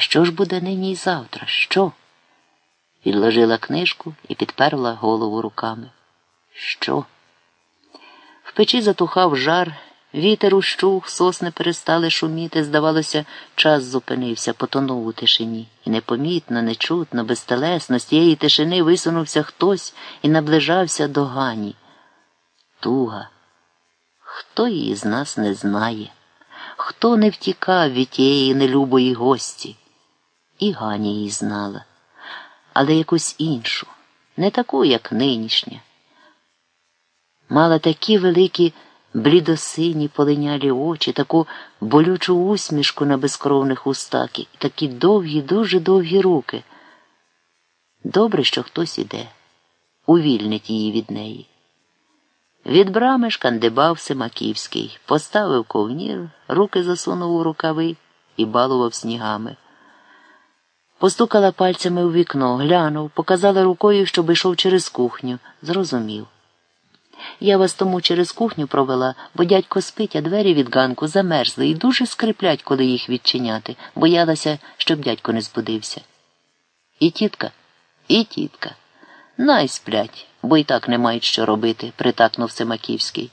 що ж буде нині й завтра? Що? Відложила книжку і підперла голову руками. Що? В печі затухав жар, вітер ущух, сосни перестали шуміти, здавалося, час зупинився, потонув у тишині. І непомітно, нечутно, безтелесно, з тієї тишини висунувся хтось і наближався до Гані. Туга. Хто її з нас не знає, хто не втікав від тієї нелюбої гості. І Ганя її знала, але якусь іншу, не таку, як нинішня. Мала такі великі блідосині полинялі очі, таку болючу усмішку на безкровних устах і такі довгі, дуже довгі руки. Добре, що хтось іде, увільнить її від неї. Від брами шкандибав Семаківський, поставив ковнір, руки засунув у рукави і балував снігами. Постукала пальцями у вікно, глянув, показала рукою, щоб йшов через кухню. Зрозумів. Я вас тому через кухню провела, бо дядько спить, а двері від ганку замерзли і дуже скриплять, коли їх відчиняти, боялася, щоб дядько не збудився. І тітка, і тітка. Най сплять, бо й так не мають що робити, притакнув Семаківський.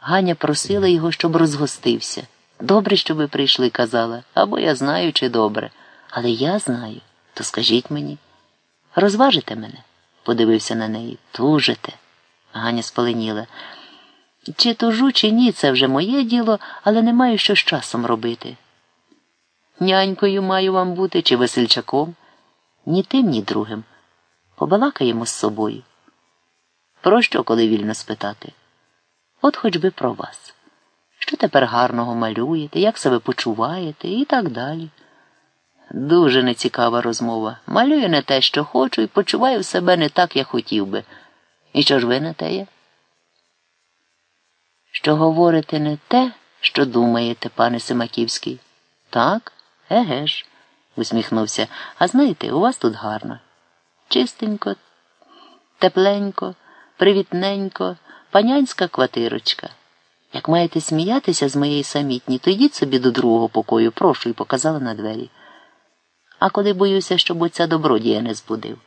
Ганя просила його, щоб розгостився. Добре, що ви прийшли, казала, або я знаю, чи добре. Але я знаю, то скажіть мені. Розважите мене? подивився на неї. Тужите. Ганя спаленіла. Чи тужу, чи ні, це вже моє діло, але не маю що з часом робити. Нянькою маю вам бути, чи весельчаком? Ні тим, ні другим. Побалакаємо з собою. Про що, коли вільно спитати? От хоч би про вас. Що тепер гарного малюєте, як себе почуваєте і так далі. Дуже нецікава розмова. Малюю не те, що хочу, і почуваю себе не так, як хотів би. І що ж ви на теє? Що говорите не те, що думаєте, пане Семаківський? Так, еге ж, усміхнувся. А знаєте, у вас тут гарно. Чистенько, тепленько, привітненько, панянська квартирочка. Як маєте сміятися з моєї самітні, то йдіть собі до другого покою, прошу, і показала на двері. А коли боюся, щоб оця добродія не збудив,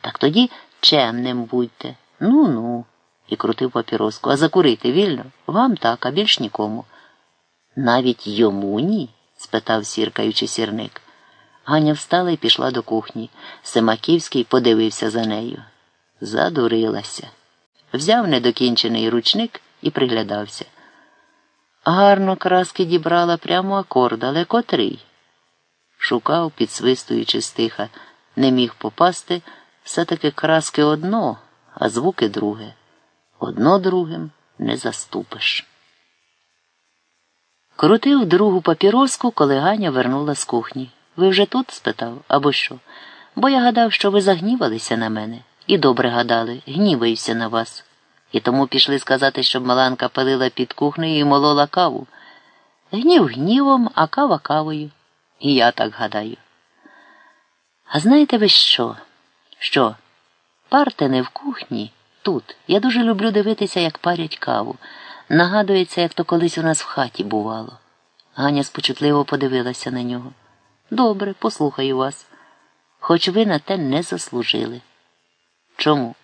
так тоді чемним будьте. Ну ну, і крутив папіроску. А закурити вільно? Вам так, а більш нікому. Навіть йому ні? спитав сіркаючи сірник. Ганя встала і пішла до кухні. Семаківський подивився за нею. Задурилася. Взяв недокінчений ручник і приглядався. Гарно краски дібрала прямо акорд, але котрий. Шукав, підсвистуючи стиха, не міг попасти, все таки краски одно, а звуки друге. Одно другим не заступиш. Крутив другу папіроску, коли Ганя вернула з кухні. Ви вже тут? спитав, або що? Бо я гадав, що ви загнівалися на мене. І добре гадали, гніваюся на вас. І тому пішли сказати, щоб Маланка палила під кухнею і молола каву. Гнів гнівом, а кава кавою. І я так гадаю. А знаєте ви що? Що? Парте не в кухні, тут. Я дуже люблю дивитися, як парять каву. Нагадується, як то колись у нас в хаті бувало. Ганя спочутливо подивилася на нього. Добре, послухаю вас. Хоч ви на те не заслужили. Чому?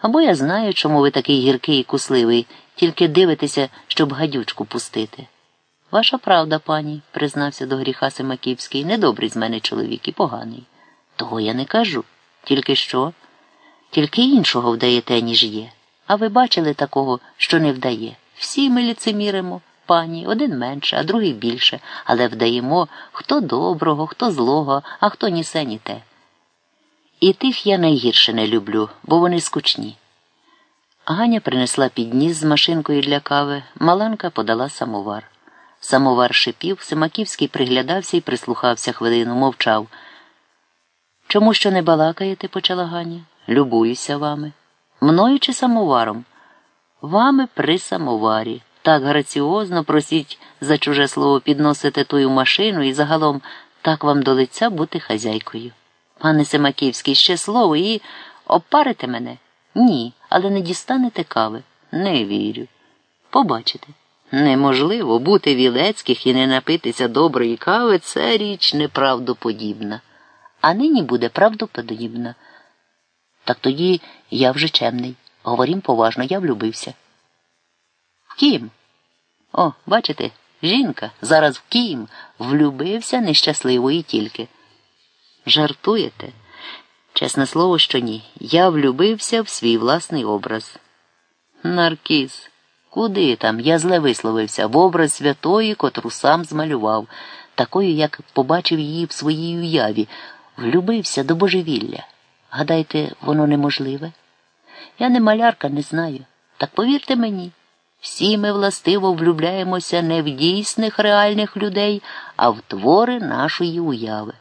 Або я знаю, чому ви такий гіркий і кусливий, тільки дивитеся, щоб гадючку пустити. Ваша правда, пані, признався до гріха Семаківський, недобрий з мене чоловік і поганий. Того я не кажу. Тільки що? Тільки іншого вдаєте, ніж є. А ви бачили такого, що не вдає. Всі ми ліцеміримо, пані, один менше, а другий більше, але вдаємо хто доброго, хто злого, а хто ні се, ні те. І тих я найгірше не люблю, бо вони скучні. Ганя принесла підніс з машинкою для кави, Маланка подала самовар. Самовар шипів, Семаківський приглядався і прислухався хвилину, мовчав. Чому що не балакаєте? почала Ганя. Любуюся вами. Мною чи самоваром? Вами при самоварі. Так граціозно просіть за чуже слово підносити тую машину і загалом так вам до лиця бути хазяйкою. Пане Семаківський, ще слово і обпарите мене? Ні, але не дістанете кави. Не вірю. Побачите. Неможливо бути вілецьких і не напитися доброї кави це річ неправдоподібна. А нині буде правдоподібна. Так тоді я вже чемний. Говорім поважно, я влюбився. В ким? О, бачите, жінка зараз в ким влюбився нещасливої тільки. Жартуєте? Чесне слово, що ні. Я влюбився в свій власний образ. Наркіз. Куди там? Я зле висловився в образ святої, котру сам змалював, такою, як побачив її в своїй уяві, влюбився до божевілля. Гадайте, воно неможливе? Я не малярка, не знаю. Так повірте мені, всі ми властиво влюбляємося не в дійсних реальних людей, а в твори нашої уяви.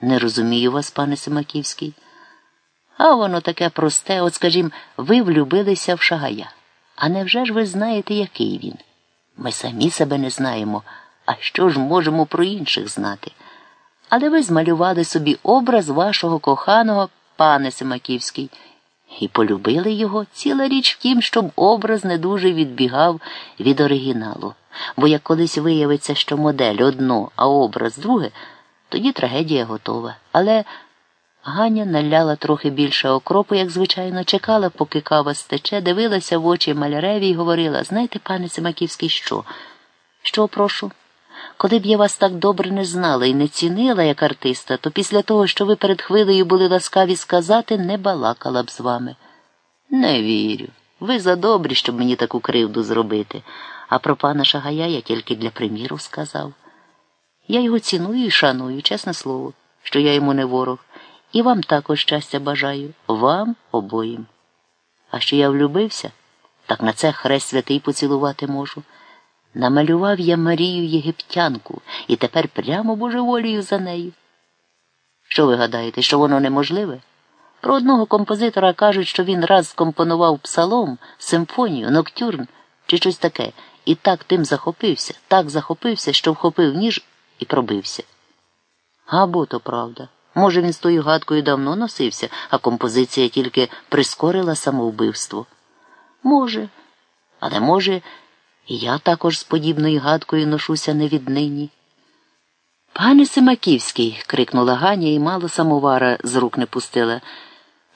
Не розумію вас, пане Семаківський. А воно таке просте, от скажімо, ви влюбилися в шагая. А невже ж ви знаєте, який він? Ми самі себе не знаємо, а що ж можемо про інших знати? Але ви змалювали собі образ вашого коханого, пане Семаківський, і полюбили його ціла річ в тім, щоб образ не дуже відбігав від оригіналу. Бо як колись виявиться, що модель одно, а образ друге, тоді трагедія готова. Але Ганя наляла трохи більше окропу, як звичайно, чекала, поки кава стече, дивилася в очі маляреві і говорила знаєте, пане Семаківський, що? Що, прошу? Коли б я вас так добре не знала і не цінила як артиста, то після того, що ви перед хвилею були ласкаві сказати, не балакала б з вами. Не вірю. Ви задобрі, щоб мені таку кривду зробити. А про пана Шагая я тільки для приміру сказав. Я його ціную і шаную, чесне слово, що я йому не ворог. І вам також щастя бажаю, вам обоїм. А що я влюбився, так на це хрест святий поцілувати можу. Намалював я Марію Єгиптянку і тепер прямо божеволію за нею. Що ви гадаєте, що воно неможливе? Про одного композитора кажуть, що він раз скомпонував псалом, симфонію, ноктюрн чи щось таке, і так тим захопився, так захопився, що вхопив ніж і пробився. Або то правда. Може, він з тою гадкою давно носився, а композиція тільки прискорила самовбивство. Може, але може, і я також з подібною гадкою ношуся не віднині. Пане Семаківський, крикнула Ганя і мало самовара з рук не пустила.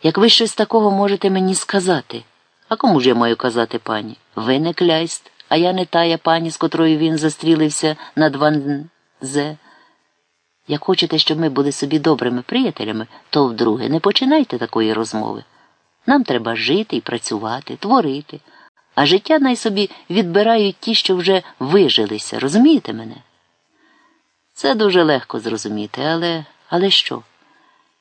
Як ви щось такого можете мені сказати? А кому ж я маю казати, пані? Ви не кляйст, а я не тая пані, з котрою він застрілився на Дванзе. Як хочете, щоб ми були собі добрими приятелями, то вдруге не починайте такої розмови. Нам треба жити і працювати, творити, а життя най собі відбирають ті, що вже вижилися. Розумієте мене? Це дуже легко зрозуміти, але, але що?